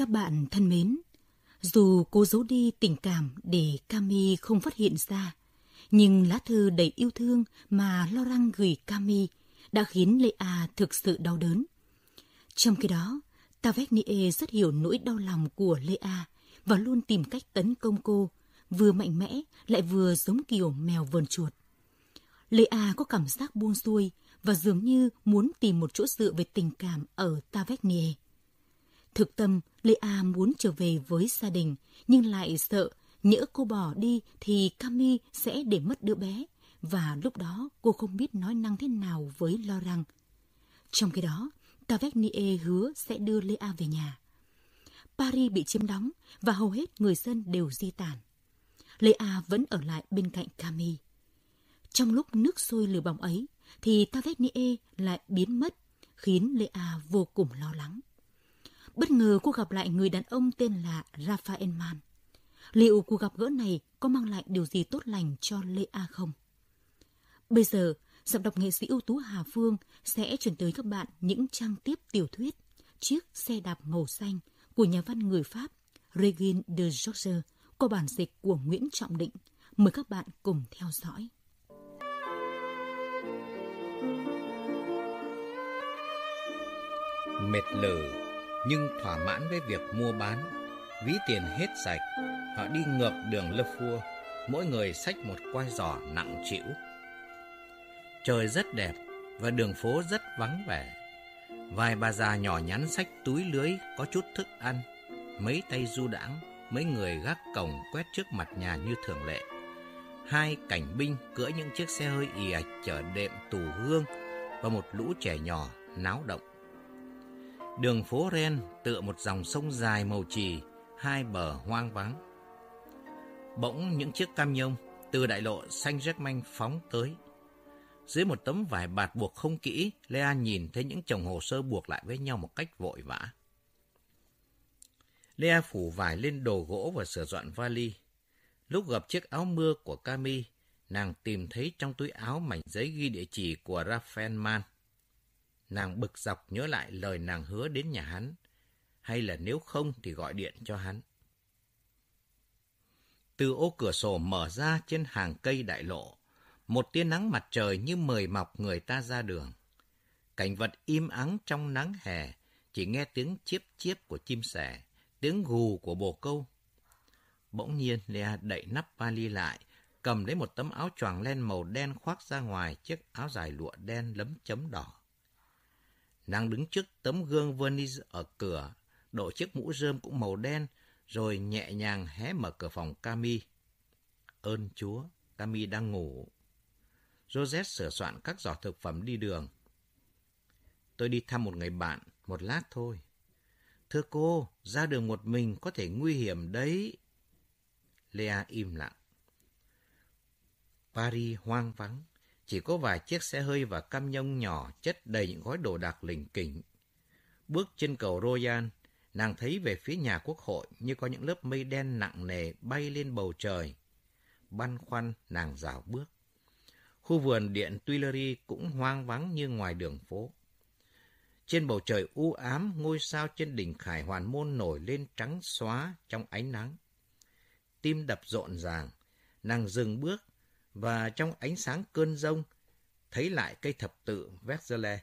Các bạn thân mến, dù cố giấu đi tình cảm để Cami không phát hiện ra, nhưng lá thư đầy yêu thương mà Laurent gửi Cami đã khiến Lea thực sự đau đớn. Trong khi đó, Tavernier rất hiểu nỗi đau lòng của Lea và luôn tìm cách tấn công cô, vừa mạnh mẽ lại vừa giống kiểu mèo vờn chuột. Lea có cảm giác buông xuôi và dường như muốn tìm một chỗ dựa về tình cảm ở Tavernier. Thực tâm, Lea muốn trở về với gia đình, nhưng lại sợ nhỡ cô bỏ đi thì Cami sẽ để mất đứa bé, và lúc đó cô không biết nói năng thế nào với lo rằng Trong khi đó, Tavernier hứa sẽ đưa Lea về nhà. Paris bị chiếm đóng và hầu hết người dân đều di tản. Lea vẫn ở lại bên cạnh Cami. Trong lúc nước sôi lửa bỏng ấy, thì Tavernier lại biến mất, khiến Lea vô cùng lo lắng. Bất ngờ cô gặp lại người đàn ông tên là Raphael Man. Liệu cuộc gặp gỡ này có mang lại điều gì tốt lành cho Lê A không? Bây giờ, giọng đọc nghệ sĩ ưu tú Hà Phương sẽ chuyển tới các bạn những trang tiếp tiểu thuyết Chiếc xe đạp màu xanh của nhà văn người Pháp Regine de Georges qua bản dịch của Nguyễn Trọng Định. Mời các bạn cùng theo dõi. Mệt lử nhưng thỏa mãn với việc mua bán, ví tiền hết sạch, họ đi ngược đường lơ phua, mỗi người xách một quai giỏ nặng chịu. Trời rất đẹp và đường phố rất vắng vẻ. Vài bà già nhỏ nhắn xách túi lưới có chút thức ăn, mấy tay du đãng, mấy người gác cổng quét trước mặt nhà như thường lệ. Hai cảnh binh cưỡi những chiếc xe hơi ì ạch chở đệm tù hương và một lũ trẻ nhỏ náo động. Đường phố Ren tựa một dòng sông dài màu trì, hai bờ hoang vắng. Bỗng những chiếc cam nhông từ đại lộ Saint-Germain phóng tới. Dưới một tấm vải bạt buộc không kỹ, Lea nhìn thấy những chồng hồ sơ buộc lại với nhau một cách vội vã. Lea phủ vải lên đồ gỗ và sửa dọn vali. Lúc gặp chiếc áo mưa của Cami, nàng tìm thấy trong túi áo mảnh giấy ghi địa chỉ của Raphael Man. Nàng bực dọc nhớ lại lời nàng hứa đến nhà hắn, hay là nếu không thì gọi điện cho hắn. Từ ô cửa sổ mở ra trên hàng cây đại lộ, một tia nắng mặt trời như mời mọc người ta ra đường. Cảnh vật im ắng trong nắng hè, chỉ nghe tiếng chiếp chiếp của chim sẻ, tiếng gù của bồ câu. Bỗng nhiên Lea đậy nắp vali lại, cầm lấy một tấm áo choàng len màu đen khoác ra ngoài chiếc áo dài lụa đen lấm chấm đỏ. Nàng đứng trước tấm gương verniz ở cửa, đội chiếc mũ rơm cũng màu đen, rồi nhẹ nhàng hé mở cửa phòng Cami. Ơn Chúa, Cami đang ngủ. Joseph sửa soạn các giỏ thực phẩm đi đường. Tôi đi thăm một người bạn, một lát thôi. Thưa cô, ra đường một mình có thể nguy hiểm đấy. Lea im lặng. Paris hoang vắng. Chỉ có vài chiếc xe hơi và cam nhông nhỏ chất đầy những gói đồ đạc lình kỉnh. Bước trên cầu Royan, nàng thấy về phía nhà quốc hội như có những lớp mây đen nặng nề bay lên bầu trời. Băn khoăn nàng dạo bước. Khu vườn điện Tuileries cũng hoang vắng như ngoài đường phố. Trên bầu trời u ám, ngôi sao trên đỉnh Khải Hoàn Môn nổi lên trắng xóa trong ánh nắng. Tim đập rộn ràng, nàng dừng bước và trong ánh sáng cơn rông, thấy lại cây thập tự Versailles.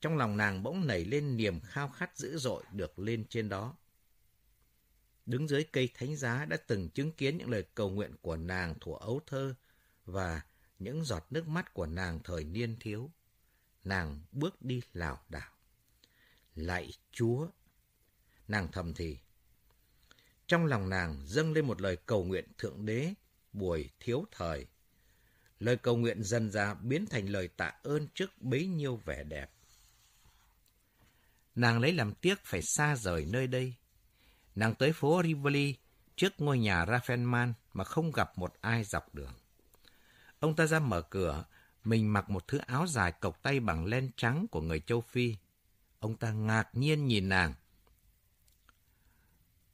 Trong lòng nàng bỗng nảy lên niềm khao khát dữ dội được lên trên đó. Đứng dưới cây thánh giá đã từng chứng kiến những lời cầu nguyện của nàng thuở ấu thơ và những giọt nước mắt của nàng thời niên thiếu. Nàng bước đi lảo đảo. Lạy Chúa! Nàng thầm thì. Trong lòng nàng dâng lên một lời cầu nguyện Thượng Đế buổi thiếu thời. Lời cầu nguyện dần ra biến thành lời tạ ơn trước bấy nhiêu vẻ đẹp. Nàng lấy làm tiếc phải xa rời nơi đây. Nàng tới phố Rivoli trước ngôi nhà Raffenman mà không gặp một ai dọc đường. Ông ta ra mở cửa, mình mặc một thứ áo dài cộc tay bằng len trắng của người châu Phi. Ông ta ngạc nhiên nhìn nàng.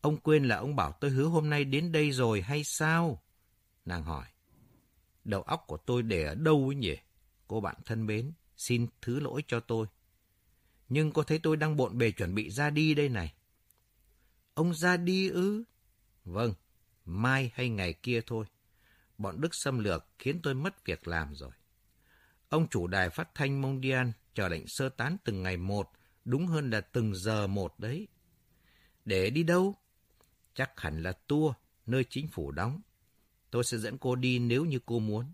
Ông quên là ông bảo tôi hứa hôm nay đến đây rồi hay sao? Nàng hỏi. Đầu óc của tôi để ở đâu ấy nhỉ? Cô bạn thân mến, xin thứ lỗi cho tôi. Nhưng cô thấy tôi đang bộn bề chuẩn bị ra đi đây này. Ông ra đi ư? Vâng, mai hay ngày kia thôi. Bọn Đức xâm lược khiến tôi mất việc làm rồi. Ông chủ đài phát thanh mondian chờ lệnh sơ tán từng ngày một, đúng hơn là từng giờ một đấy. Để đi đâu? Chắc hẳn là tour, nơi chính phủ đóng. Tôi sẽ dẫn cô đi nếu như cô muốn.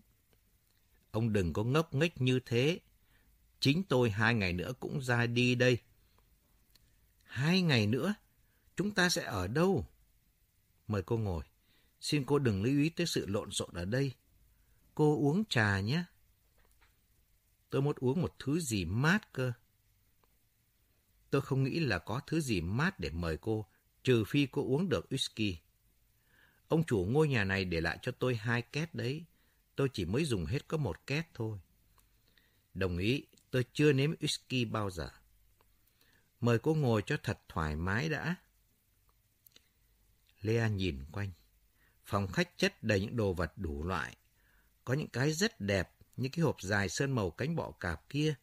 Ông đừng có ngốc nghếch như thế. Chính tôi hai ngày nữa cũng ra đi đây. Hai ngày nữa? Chúng ta sẽ ở đâu? Mời cô ngồi. Xin cô đừng lưu ý tới sự lộn xộn ở đây. Cô uống trà nhé. Tôi muốn uống một thứ gì mát cơ. Tôi không nghĩ là có thứ gì mát để mời cô, trừ phi cô uống được whisky. Ông chủ ngôi nhà này để lại cho tôi hai két đấy. Tôi chỉ mới dùng hết có một két thôi. Đồng ý, tôi chưa nếm whisky bao giờ. Mời cô ngồi cho thật thoải mái đã. Lea nhìn quanh. Phòng khách chất đầy những đồ vật đủ loại. Có những cái rất đẹp như cái hộp dài sơn màu cánh bọ cạp kia.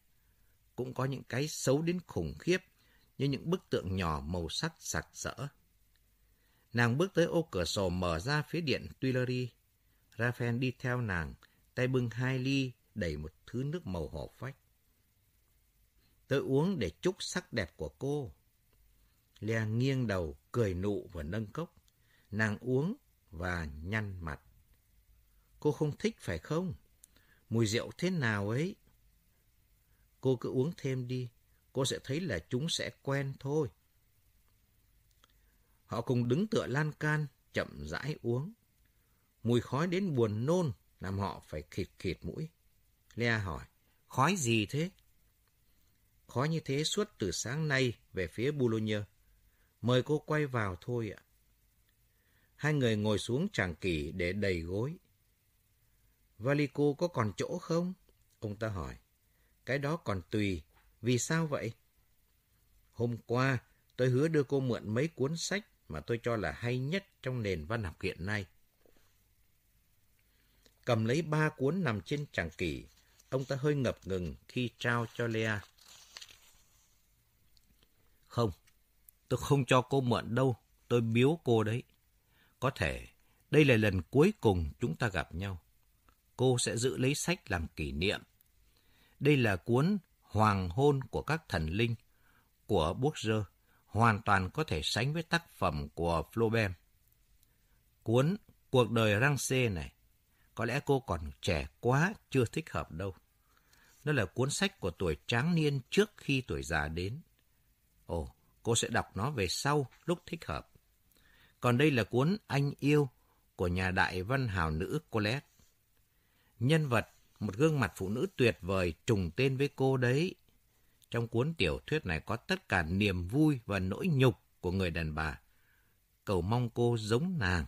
Cũng có những cái xấu đến khủng khiếp như những bức tượng nhỏ màu sắc sặc sỡ. Nàng bước tới ô cửa sổ mở ra phía điện Tuileries. Raphael đi theo nàng, tay bưng hai ly đầy một thứ nước màu hổ phách. Tôi uống để chúc sắc đẹp của cô. Lea nghiêng đầu, cười nụ và nâng cốc. Nàng uống và nhăn mặt. Cô không thích phải không? Mùi rượu thế nào ấy? Cô cứ uống thêm đi, cô sẽ thấy là chúng sẽ quen thôi. Họ cùng đứng tựa lan can, chậm rãi uống. Mùi khói đến buồn nôn, làm họ phải khịt khịt mũi. Lea hỏi, khói gì thế? Khói như thế suốt từ sáng nay về phía Boulogne. Mời cô quay vào thôi ạ. Hai người ngồi xuống tràng kỷ để đầy gối. Vali cô có còn chỗ không? Ông ta hỏi. Cái đó còn tùy. Vì sao vậy? Hôm qua, tôi hứa đưa cô mượn mấy cuốn sách mà tôi cho là hay nhất trong nền văn học hiện nay. Cầm lấy ba cuốn nằm trên tràng kỷ, ông ta hơi ngập ngừng khi trao cho Lea. Không, tôi không cho cô mượn đâu, tôi biếu cô đấy. Có thể đây là lần cuối cùng chúng ta gặp nhau. Cô sẽ giữ lấy sách làm kỷ niệm. Đây là cuốn Hoàng hôn của các thần linh của Bourdieu, hoàn toàn có thể sánh với tác phẩm của Flaubert. Cuốn Cuộc đời Rangse này, có lẽ cô còn trẻ quá, chưa thích hợp đâu. Nó là cuốn sách của tuổi tráng niên trước khi tuổi già đến. Ồ, cô sẽ đọc nó về sau, lúc thích hợp. Còn đây là cuốn Anh yêu của nhà đại văn hào nữ Colette. Nhân vật, một gương mặt phụ nữ tuyệt vời trùng tên với cô đấy. Trong cuốn tiểu thuyết này có tất cả niềm vui và nỗi nhục của người đàn bà. Cầu mong cô giống nàng.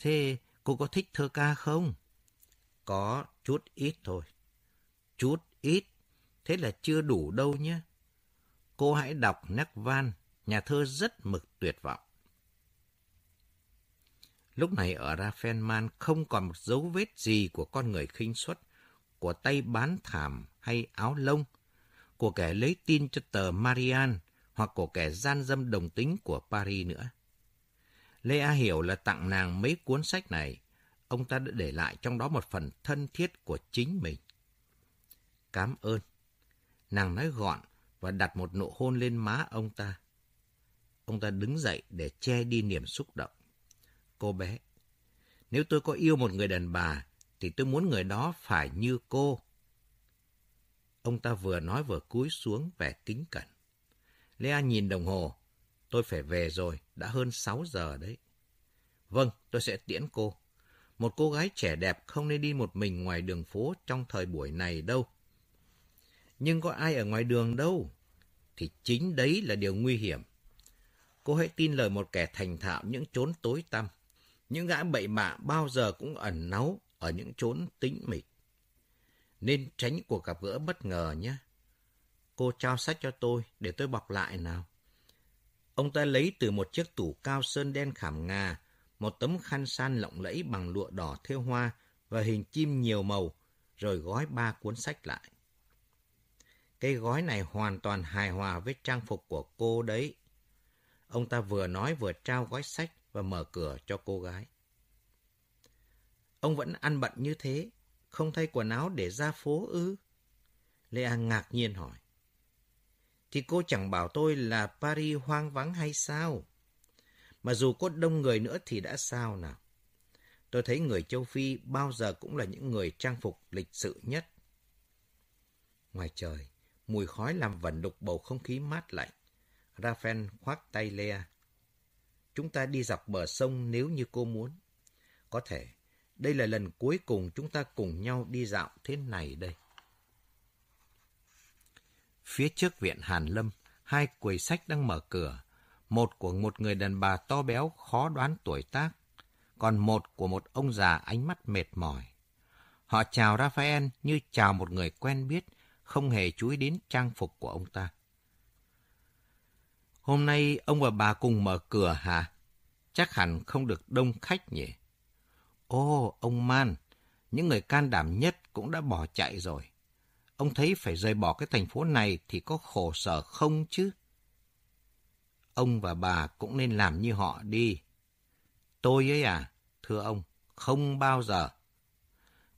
Thế cô có thích thơ ca không? Có chút ít thôi. Chút ít, thế là chưa đủ đâu nhé. Cô hãy đọc Nắc Van, nhà thơ rất mực tuyệt vọng. Lúc này ở Raffenman không còn một dấu vết gì của con người khinh suất, của tay bán thảm hay áo lông, của kẻ lấy tin cho tờ Marianne hoặc của kẻ gian dâm đồng tính của Paris nữa. Lê A hiểu là tặng nàng mấy cuốn sách này, ông ta đã để lại trong đó một phần thân thiết của chính mình. Cảm ơn. Nàng nói gọn và đặt một nụ hôn lên má ông ta. Ông ta đứng dậy để che đi niềm xúc động. Cô bé, nếu tôi có yêu một người đàn bà, thì tôi muốn người đó phải như cô. Ông ta vừa nói vừa cúi xuống vẻ kính cẩn. Lea nhìn đồng hồ. Tôi phải về rồi, đã hơn 6 giờ đấy. Vâng, tôi sẽ tiễn cô. Một cô gái trẻ đẹp không nên đi một mình ngoài đường phố trong thời buổi này đâu. Nhưng có ai ở ngoài đường đâu. Thì chính đấy là điều nguy hiểm. Cô hãy tin lời một kẻ thành thạo những chốn tối tăm. Những gã bậy bạ bao giờ cũng ẩn náu ở những chốn tĩnh mịch. Nên tránh cuộc gặp gỡ bất ngờ nhé. Cô trao sách cho tôi để tôi bọc lại nào. Ông ta lấy từ một chiếc tủ cao sơn đen khảm ngà, một tấm khăn san lộng lẫy bằng lụa đỏ thêu hoa và hình chim nhiều màu, rồi gói ba cuốn sách lại. Cái gói này hoàn toàn hài hòa với trang phục của cô đấy. Ông ta vừa nói vừa trao gói sách và mở cửa cho cô gái. Ông vẫn ăn bận như thế, không thay quần áo để ra phố ư? Lea ngạc nhiên hỏi. Thì cô chẳng bảo tôi là Paris hoang vắng hay sao? Mà dù có đông người nữa thì đã sao nào? Tôi thấy người châu Phi bao giờ cũng là những người trang phục lịch sự nhất. Ngoài trời, mùi khói làm vẩn đục bầu không khí mát lạnh. Raphael khoác tay Lea. Chúng ta đi dọc bờ sông nếu như cô muốn. Có thể, đây là lần cuối cùng chúng ta cùng nhau đi dạo thế này đây. Phía trước viện Hàn Lâm, hai quầy sách đang mở cửa. Một của một người đàn bà to béo khó đoán tuổi tác, còn một của một ông già ánh mắt mệt mỏi. Họ chào Raphael như chào một người quen biết, không hề chú ý đến trang phục của ông ta. Hôm nay ông và bà cùng mở cửa hả? Chắc hẳn không được đông khách nhỉ? Ô, ông Man, những người can đảm nhất cũng đã bỏ chạy rồi. Ông thấy phải rời bỏ cái thành phố này thì có khổ sở không chứ? Ông và bà cũng nên làm như họ đi. Tôi ấy à, thưa ông, không bao giờ.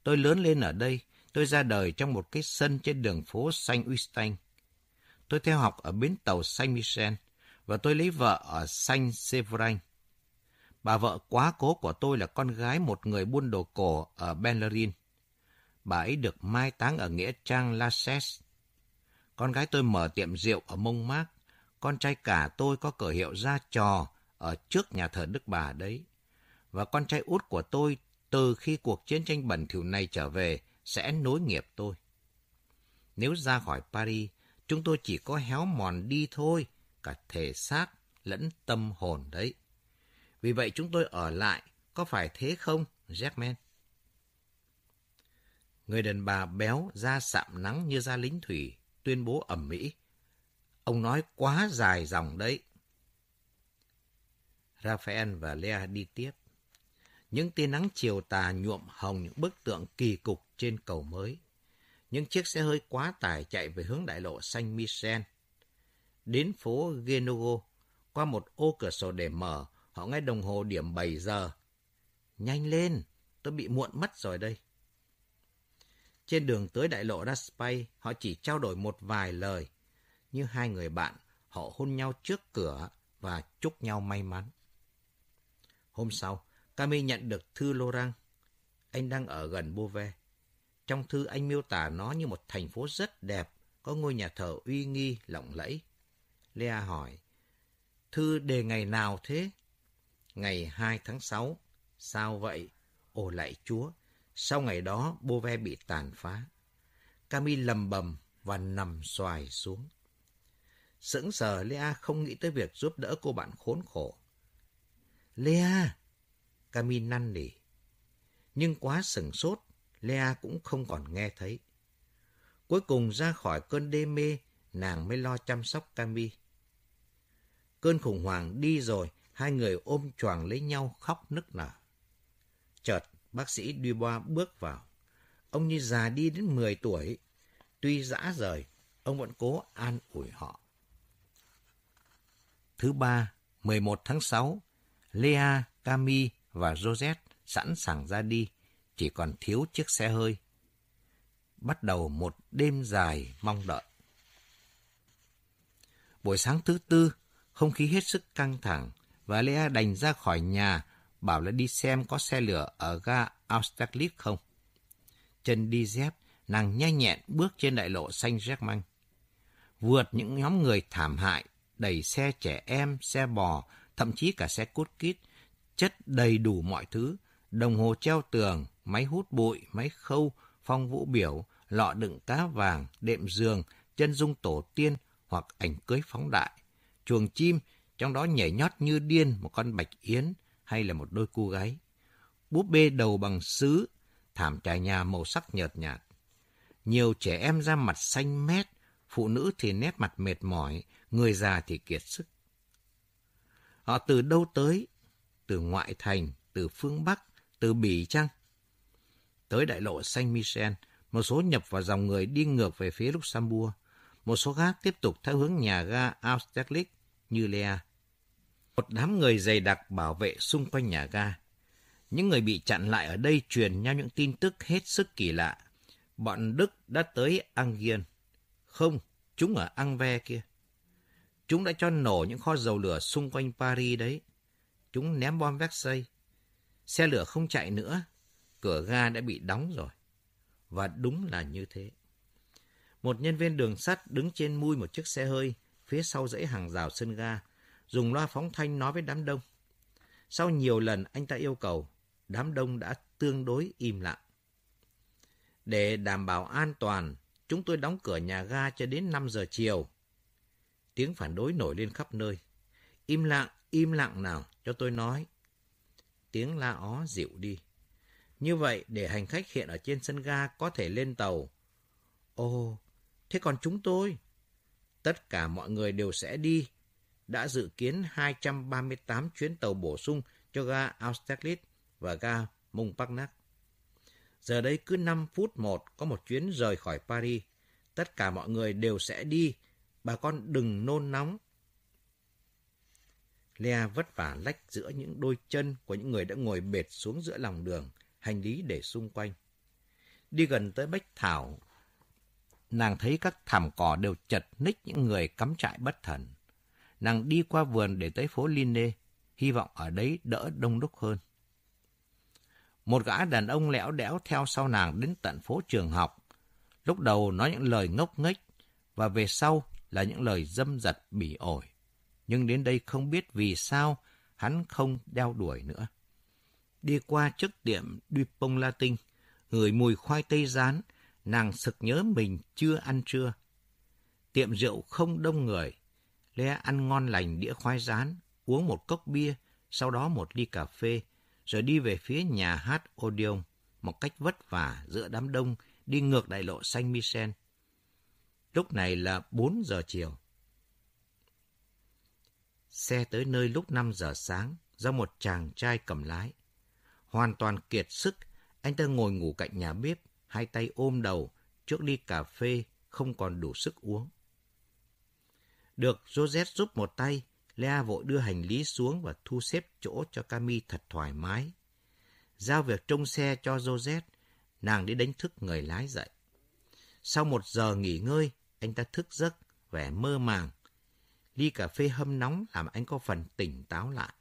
Tôi lớn lên ở đây, tôi ra đời trong một cái sân trên đường phố Saint Augustin. Tôi theo học ở bến tàu Saint Michel và tôi lấy vợ ở Saint Severin. Bà vợ quá cố của tôi là con gái một người buôn đồ cổ ở Bellerin. Bà ấy được mai táng ở Nghĩa Trang La Cesse. Con gái tôi mở tiệm rượu ở Mông Mác. Con trai cả tôi có cửa hiệu ra trò ở trước nhà thờ Đức Bà đấy. Và con trai út của tôi từ khi cuộc chiến tranh bẩn thỉu này trở về sẽ nối nghiệp tôi. Nếu ra khỏi Paris, chúng tôi chỉ có héo mòn đi thôi, cả thể xác lẫn tâm hồn đấy. Vì vậy chúng tôi ở lại, có phải thế không, Jackman? Người đàn bà béo, da sạm nắng như da lính thủy, tuyên bố ẩm mỹ. Ông nói quá dài dòng đấy. Raphael và Lea đi tiếp. Những tia nắng chiều tà nhuộm hồng những bức tượng kỳ cục trên cầu mới. Những chiếc xe hơi quá tải chạy về hướng đại lộ Saint Michel. Đến phố Genogo, qua một ô cửa sổ để mở, họ nghe đồng hồ điểm 7 giờ. Nhanh lên, tôi bị muộn mất rồi đây. Trên đường tới đại lộ Raspay, họ chỉ trao đổi một vài lời. Như hai người bạn, họ hôn nhau trước cửa và chúc nhau may mắn. Hôm sau, Cami nhận được thư Laurent. Anh đang ở gần Beauvais. Trong thư anh miêu tả nó như một thành phố rất đẹp, có ngôi nhà thờ uy nghi, lộng lẫy. Lea hỏi, thư đề ngày nào thế? Ngày 2 tháng 6. Sao vậy? Ồ lại chúa, sau ngày đó bove bị tàn phá. cami lầm bầm và nằm xoài xuống. Sững sờ Lea không nghĩ tới việc giúp đỡ cô bạn khốn khổ. Lea! cami năn nỉ. Nhưng quá sừng sốt, Lea cũng không còn nghe thấy. Cuối cùng ra khỏi cơn đê mê, nàng mới lo chăm sóc cami Cơn khủng hoảng đi rồi, hai người ôm choàng lấy nhau khóc nức nở. Chợt, bác sĩ Dubois bước vào. Ông như già đi đến 10 tuổi. Tuy dã rời, ông vẫn cố an ủi họ. Thứ ba, 11 tháng 6, Lea, Camille và Josette sẵn sàng ra đi, chỉ còn thiếu chiếc xe hơi. Bắt đầu một đêm dài mong đợi. Buổi sáng thứ tư, không khí hết sức căng thẳng và Lea đành ra khỏi nhà bảo là đi xem có xe lửa ở ga Austerlitz không. Chân đi dép, nàng nhanh nhẹn bước trên đại lộ xanh Germain. Vượt những nhóm người thảm hại, đẩy xe trẻ em, xe bò, thậm chí cả xe cút kít, chất đầy đủ mọi thứ, đồng hồ treo tường, máy hút bụi, máy khâu, phong vũ biểu, lọ đựng cá vàng, đệm giường, chân dung tổ tiên hoặc ảnh cưới phóng đại, chuồng chim, trong đó nhảy nhót như điên một con bạch yến hay là một đôi cu gáy. Búp bê đầu bằng sứ, thảm trải nhà màu sắc nhợt nhạt. Nhiều trẻ em da mặt xanh mét, phụ nữ thì nét mặt mệt mỏi, người già thì kiệt sức. Họ từ đâu tới? Từ ngoại thành, từ phương Bắc, từ Bỉ chăng? Tới đại lộ Saint Michel, một số nhập vào dòng người đi ngược về phía Luxembourg. Một số khác tiếp tục theo hướng nhà ga Austerlitz như Lea. Một đám người dày đặc bảo vệ xung quanh nhà ga. Những người bị chặn lại ở đây truyền nhau những tin tức hết sức kỳ lạ. Bọn Đức đã tới Angien. Không, chúng ở Angve kia. Chúng đã cho nổ những kho dầu lửa xung quanh Paris đấy. Chúng ném bom Versailles. Xe lửa không chạy nữa. Cửa ga đã bị đóng rồi. Và đúng là như thế. Một nhân viên đường sắt đứng trên mui một chiếc xe hơi phía sau dãy hàng rào sân ga, dùng loa phóng thanh nói với đám đông. Sau nhiều lần anh ta yêu cầu, đám đông đã tương đối im lặng. Để đảm bảo an toàn, chúng tôi đóng cửa nhà ga cho đến 5 giờ chiều. Tiếng phản đối nổi lên khắp nơi. Im lặng, im lặng nào, cho tôi nói. Tiếng la ó dịu đi. Như vậy, để hành khách hiện ở trên sân ga có thể lên tàu. Ồ, thế còn chúng tôi? Tất cả mọi người đều sẽ đi. Đã dự kiến 238 chuyến tàu bổ sung cho ga Austerlitz và ga Montparnasse. Giờ đây cứ 5 phút một có một chuyến rời khỏi Paris. Tất cả mọi người đều sẽ đi. Bà con đừng nôn nóng. Lea vất vả lách giữa những đôi chân của những người đã ngồi bệt xuống giữa lòng đường, hành lý để xung quanh. Đi gần tới Bách Thảo, nàng thấy các thảm cỏ đều chật ních những người cắm trại bất thần. Nàng đi qua vườn để tới phố Linne, hy vọng ở đấy đỡ đông đúc hơn. Một gã đàn ông lẽo đẽo theo sau nàng đến tận phố trường học. Lúc đầu nói những lời ngốc nghếch và về sau là những lời dâm dật bỉ ổi. Nhưng đến đây không biết vì sao hắn không đeo đuổi nữa. Đi qua trước tiệm Dupont Latin, ngửi mùi khoai tây rán, nàng sực nhớ mình chưa ăn trưa. Tiệm rượu không đông người. Lê ăn ngon lành đĩa khoai rán, uống một cốc bia, sau đó một ly cà phê, rồi đi về phía nhà hát Odeon một cách vất vả giữa đám đông đi ngược đại lộ Saint Michel. Lúc này là 4 giờ chiều. Xe tới nơi lúc 5 giờ sáng do một chàng trai cầm lái. Hoàn toàn kiệt sức, anh ta ngồi ngủ cạnh nhà bếp, hai tay ôm đầu, trước ly cà phê không còn đủ sức uống. Được Joseph giúp một tay, Lea vội đưa hành lý xuống và thu xếp chỗ cho Cami thật thoải mái. Giao việc trông xe cho Joseph, nàng đi đánh thức người lái dậy. Sau một giờ nghỉ ngơi, anh ta thức giấc, vẻ mơ màng. Ly cà phê hâm nóng làm anh có phần tỉnh táo lại.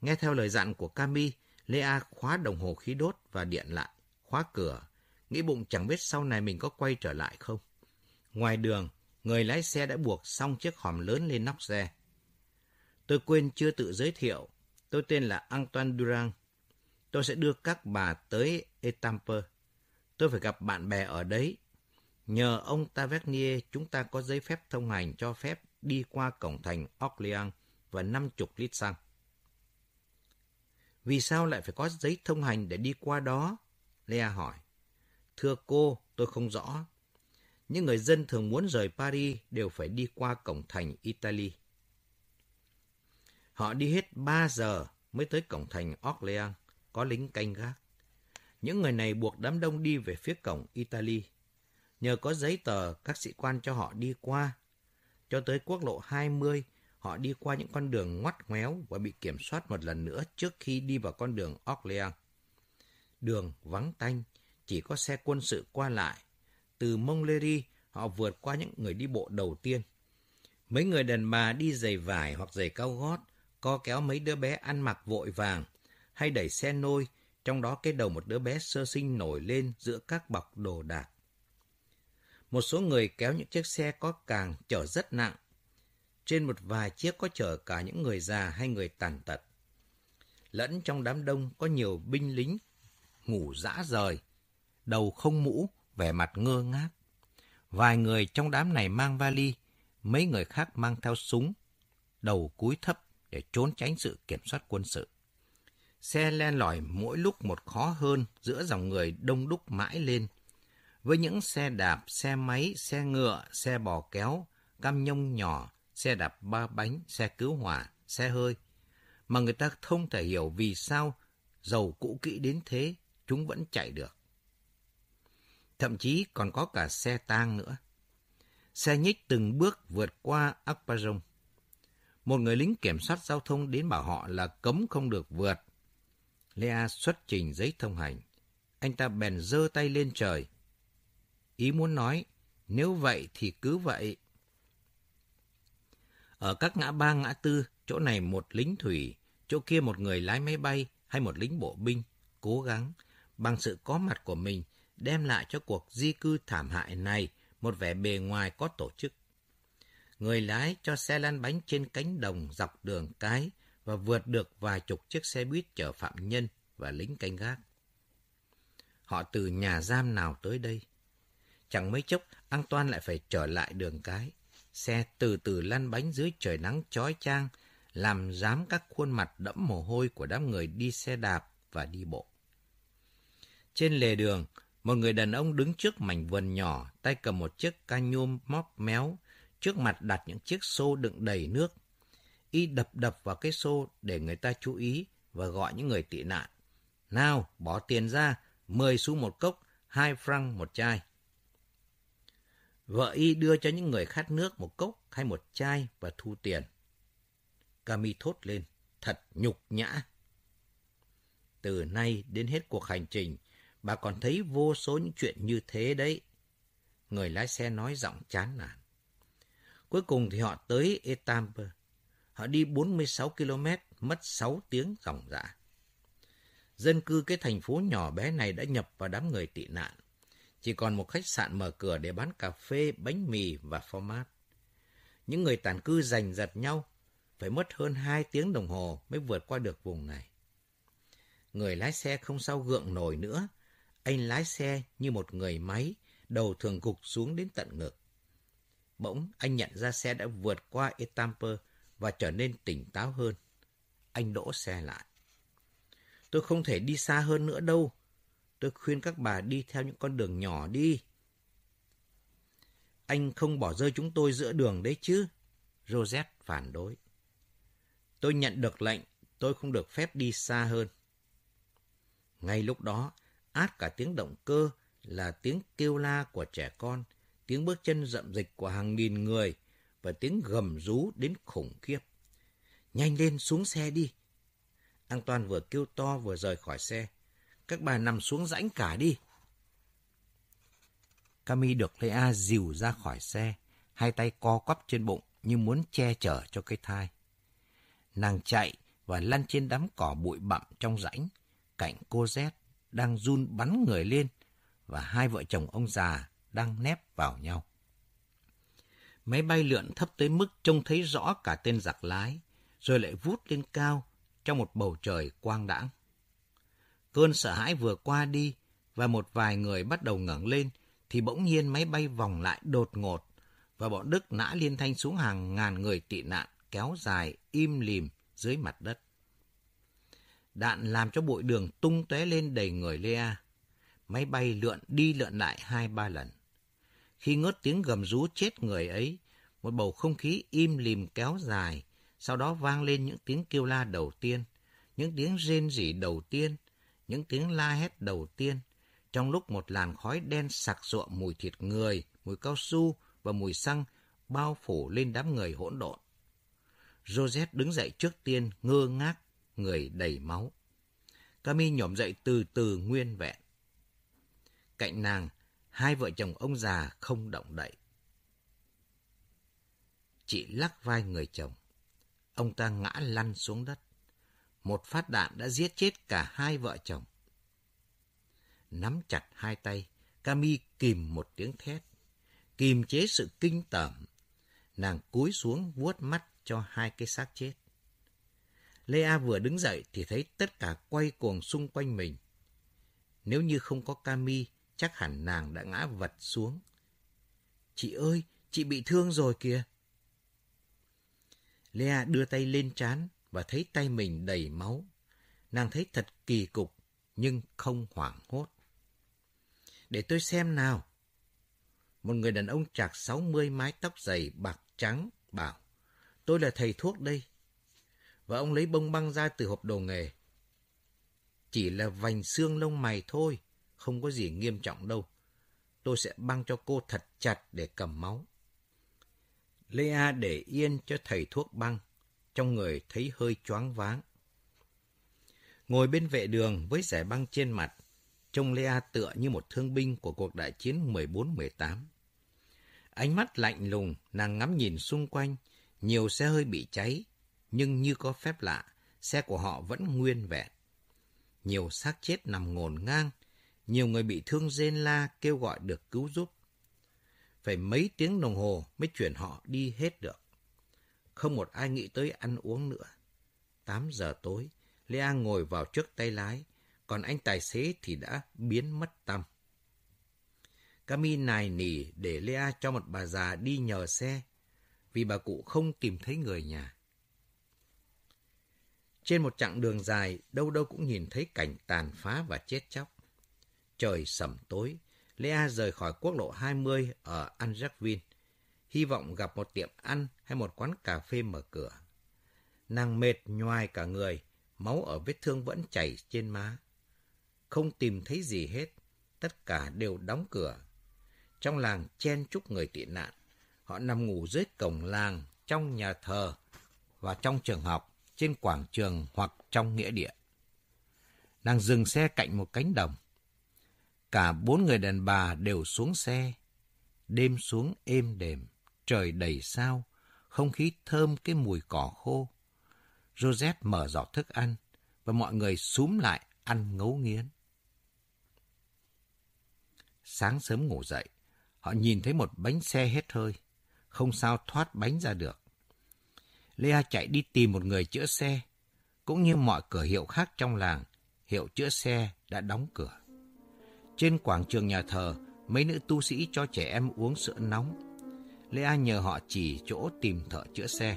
Nghe theo lời dặn của Cami, Lea khóa đồng hồ khí đốt và điện lại, khóa cửa, nghĩ bụng chẳng biết sau này mình có quay trở lại không. Ngoài đường, người lái xe đã buộc xong chiếc hòm lớn lên nóc xe. Tôi quên chưa tự giới thiệu, tôi tên là Antoine Durand. Tôi sẽ đưa các bà tới Etampe. Tôi phải gặp bạn bè ở đấy. Nhờ ông Tavernier, chúng ta có giấy phép thông hành cho phép đi qua cổng thành Orléans và 50 lít xăng. Vì sao lại phải có giấy thông hành để đi qua đó? Lea hỏi. Thưa cô, tôi không rõ. Những người dân thường muốn rời Paris đều phải đi qua cổng thành Italy. Họ đi hết 3 giờ mới tới cổng thành Orléans, có lính canh gác. Những người này buộc đám đông đi về phía cổng Italy. Nhờ có giấy tờ, các sĩ quan cho họ đi qua. Cho tới quốc lộ 20, họ đi qua những con đường ngoắt ngoéo và bị kiểm soát một lần nữa trước khi đi vào con đường Orléans. Đường vắng tanh, chỉ có xe quân sự qua lại. Từ Montlhéry, họ vượt qua những người đi bộ đầu tiên. Mấy người đàn bà đi giày vải hoặc giày cao gót, co kéo mấy đứa bé ăn mặc vội vàng, hay đẩy xe nôi, trong đó cái đầu một đứa bé sơ sinh nổi lên giữa các bọc đồ đạc. Một số người kéo những chiếc xe có càng chở rất nặng. Trên một vài chiếc có chở cả những người già hay người tàn tật. Lẫn trong đám đông có nhiều binh lính ngủ dã rời, đầu không mũ, vẻ mặt ngơ ngác. Vài người trong đám này mang vali, mấy người khác mang theo súng, đầu cúi thấp để trốn tránh sự kiểm soát quân sự. Xe len lỏi mỗi lúc một khó hơn giữa dòng người đông đúc mãi lên. Với những xe đạp, xe máy, xe ngựa, xe bò kéo, cam nhông nhỏ, xe đạp ba bánh, xe cứu hỏa, xe hơi. Mà người ta không thể hiểu vì sao dầu cũ kỹ đến thế chúng vẫn chạy được. Thậm chí còn có cả xe tang nữa. Xe nhích từng bước vượt qua Akbarong. một người lính kiểm soát giao thông đến bảo họ là cấm không được vượt. Lea xuất trình giấy thông hành. Anh ta bèn giơ tay lên trời. Ý muốn nói, nếu vậy thì cứ vậy. Ở các ngã ba ngã tư, chỗ này một lính thủy, chỗ kia một người lái máy bay hay một lính bộ binh, cố gắng, bằng sự có mặt của mình, đem lại cho cuộc di cư thảm hại này một vẻ bề ngoài có tổ chức. Người lái cho xe lăn bánh trên cánh đồng dọc đường cái và vượt được vài chục chiếc xe buýt chở phạm nhân và lính canh gác. Họ từ nhà giam nào tới đây? Chẳng mấy chốc, An Toan lại phải trở lại đường cái. Xe từ từ lăn bánh dưới trời nắng chói chang, làm dám các khuôn mặt đẫm mồ hôi của đám người đi xe đạp và đi bộ. Trên lề đường, một người đàn ông đứng trước mảnh vườn nhỏ, tay cầm một chiếc ca nhôm móp méo, trước mặt đặt những chiếc xô đựng đầy nước. Y đập đập vào cái xô để người ta chú ý và gọi những người tị nạn. Nào, bỏ tiền ra, 10 xu một cốc, hai franc một chai. Vợ y đưa cho những người khát nước một cốc hay một chai và thu tiền. Cami thốt lên, thật nhục nhã. Từ nay đến hết cuộc hành trình, bà còn thấy vô số những chuyện như thế đấy. Người lái xe nói giọng chán nản. Cuối cùng thì họ tới Etampe. Họ đi 46 km, mất 6 tiếng dòng dã. Dân cư cái thành phố nhỏ bé này đã nhập vào đám người tị nạn. Chỉ còn một khách sạn mở cửa để bán cà phê, bánh mì và format. Những người tản cư giành giật nhau, phải mất hơn 2 tiếng đồng hồ mới vượt qua được vùng này. Người lái xe không sao gượng nổi nữa. Anh lái xe như một người máy, đầu thường gục xuống đến tận ngực. Bỗng anh nhận ra xe đã vượt qua Etampe và trở nên tỉnh táo hơn. Anh đỗ xe lại. Tôi không thể đi xa hơn nữa đâu. Tôi khuyên các bà đi theo những con đường nhỏ đi. Anh không bỏ rơi chúng tôi giữa đường đấy chứ? Rosette phản đối. Tôi nhận được lệnh, tôi không được phép đi xa hơn. Ngay lúc đó, át cả tiếng động cơ là tiếng kêu la của trẻ con, tiếng bước chân rậm dịch của hàng nghìn người và tiếng gầm rú đến khủng khiếp. Nhanh lên xuống xe đi. An Toàn vừa kêu to vừa rời khỏi xe. Các bà nằm xuống rãnh cả đi. Cami được Lea dìu ra khỏi xe, hai tay co quắp trên bụng như muốn che chở cho cái thai. Nàng chạy và lăn trên đám cỏ bụi bặm trong rãnh, cạnh cô Z đang run bắn người lên và hai vợ chồng ông già đang nép vào nhau. Máy bay lượn thấp tới mức trông thấy rõ cả tên giặc lái, rồi lại vút lên cao trong một bầu trời quang đãng. Cơn sợ hãi vừa qua đi và một vài người bắt đầu ngẩng lên thì bỗng nhiên máy bay vòng lại đột ngột và bọn Đức nã liên thanh xuống hàng ngàn người tị nạn kéo dài im lìm dưới mặt đất. Đạn làm cho bụi đường tung tóe lên đầy người Lea. Máy bay lượn đi lượn lại hai ba lần. Khi ngớt tiếng gầm rú chết người ấy, một bầu không khí im lìm kéo dài, sau đó vang lên những tiếng kêu la đầu tiên, những tiếng rên rỉ đầu tiên, những tiếng la hét đầu tiên, trong lúc một làn khói đen sặc sụa mùi thịt người, mùi cao su và mùi xăng bao phủ lên đám người hỗn độn. Joseph đứng dậy trước tiên, ngơ ngác, người đầy máu. Cami nhổm dậy từ từ nguyên vẹn. Cạnh nàng, hai vợ chồng ông già không động đậy. Chị lắc vai người chồng. Ông ta ngã lăn xuống đất. Một phát đạn đã giết chết cả hai vợ chồng. Nắm chặt hai tay, Cami kìm một tiếng thét. Kìm chế sự kinh tởm. Nàng cúi xuống vuốt mắt cho hai cái xác chết. Lê A vừa đứng dậy thì thấy tất cả quay cuồng xung quanh mình. Nếu như không có Cami, chắc hẳn nàng đã ngã vật xuống. Chị ơi, chị bị thương rồi kìa. A đưa tay lên trán và thấy tay mình đầy máu. Nàng thấy thật kỳ cục, nhưng không hoảng hốt. Để tôi xem nào. Một người đàn ông chạc sáu mươi mái tóc dày bạc trắng bảo, tôi là thầy thuốc đây. Và ông lấy bông băng ra từ hộp đồ nghề. Chỉ là vành xương lông mày thôi, không có gì nghiêm trọng đâu. Tôi sẽ băng cho cô thật chặt để cầm máu. Lea để yên cho thầy thuốc băng, trong người thấy hơi choáng váng. Ngồi bên vệ đường với giải băng trên mặt, trông Lea tựa như một thương binh của cuộc đại chiến 14-18. Ánh mắt lạnh lùng, nàng ngắm nhìn xung quanh, nhiều xe hơi bị cháy, nhưng như có phép lạ, xe của họ vẫn nguyên vẹn. Nhiều xác chết nằm ngổn ngang, nhiều người bị thương rên la kêu gọi được cứu giúp. Phải mấy tiếng đồng hồ mới chuyển họ đi hết được. Không một ai nghĩ tới ăn uống nữa. 8 giờ tối, Lea ngồi vào trước tay lái, còn anh tài xế thì đã biến mất tâm. Cami nài nỉ để Lea cho một bà già đi nhờ xe, vì bà cụ không tìm thấy người nhà. Trên một chặng đường dài, đâu đâu cũng nhìn thấy cảnh tàn phá và chết chóc. Trời sẩm tối, Lea rời khỏi quốc lộ 20 ở Anjakvin, hy vọng gặp một tiệm ăn hay một quán cà phê mở cửa. Nàng mệt nhoài cả người, máu ở vết thương vẫn chảy trên má. Không tìm thấy gì hết, tất cả đều đóng cửa. Trong làng chen chúc người tị nạn, họ nằm ngủ dưới cổng làng, trong nhà thờ và trong trường học, trên quảng trường hoặc trong nghĩa địa. Nàng dừng xe cạnh một cánh đồng. Cả bốn người đàn bà đều xuống xe. Đêm xuống êm đềm, trời đầy sao, không khí thơm cái mùi cỏ khô. Rosette mở giỏ thức ăn và mọi người súm lại ăn ngấu nghiến. Sáng sớm ngủ dậy, họ nhìn thấy một bánh xe hết hơi, không sao thoát bánh ra được. Lea chạy đi tìm một người chữa xe, cũng như mọi cửa hiệu khác trong làng, hiệu chữa xe đã đóng cửa. Trên quảng trường nhà thờ, mấy nữ tu sĩ cho trẻ em uống sữa nóng. Lea nhờ họ chỉ chỗ tìm thợ chữa xe.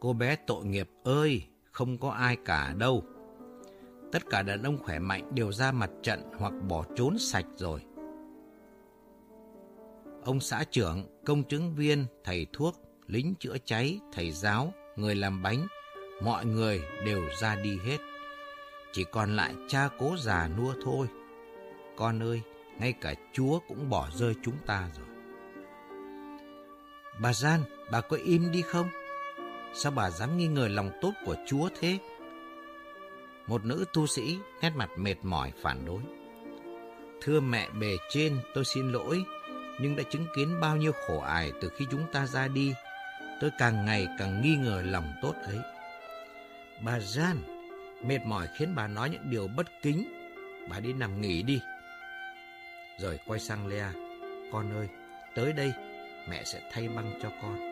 Cô bé tội nghiệp ơi, không có ai cả đâu. Tất cả đàn ông khỏe mạnh đều ra mặt trận hoặc bỏ trốn sạch rồi. Ông xã trưởng, công chứng viên, thầy thuốc, lính chữa cháy, thầy giáo, người làm bánh, mọi người đều ra đi hết. Chỉ còn lại cha cố già nua thôi. Con ơi, ngay cả Chúa cũng bỏ rơi chúng ta rồi. Bà Gian, bà có im đi không? Sao bà dám nghi ngờ lòng tốt của Chúa thế? Một nữ tu sĩ nét mặt mệt mỏi phản đối. Thưa mẹ bề trên, tôi xin lỗi, nhưng đã chứng kiến bao nhiêu khổ ải từ khi chúng ta ra đi. Tôi càng ngày càng nghi ngờ lòng tốt ấy. Bà Gian, mệt mỏi khiến bà nói những điều bất kính. Bà đi nằm nghỉ đi. Rồi quay sang Lea. Con ơi, tới đây, mẹ sẽ thay băng cho con.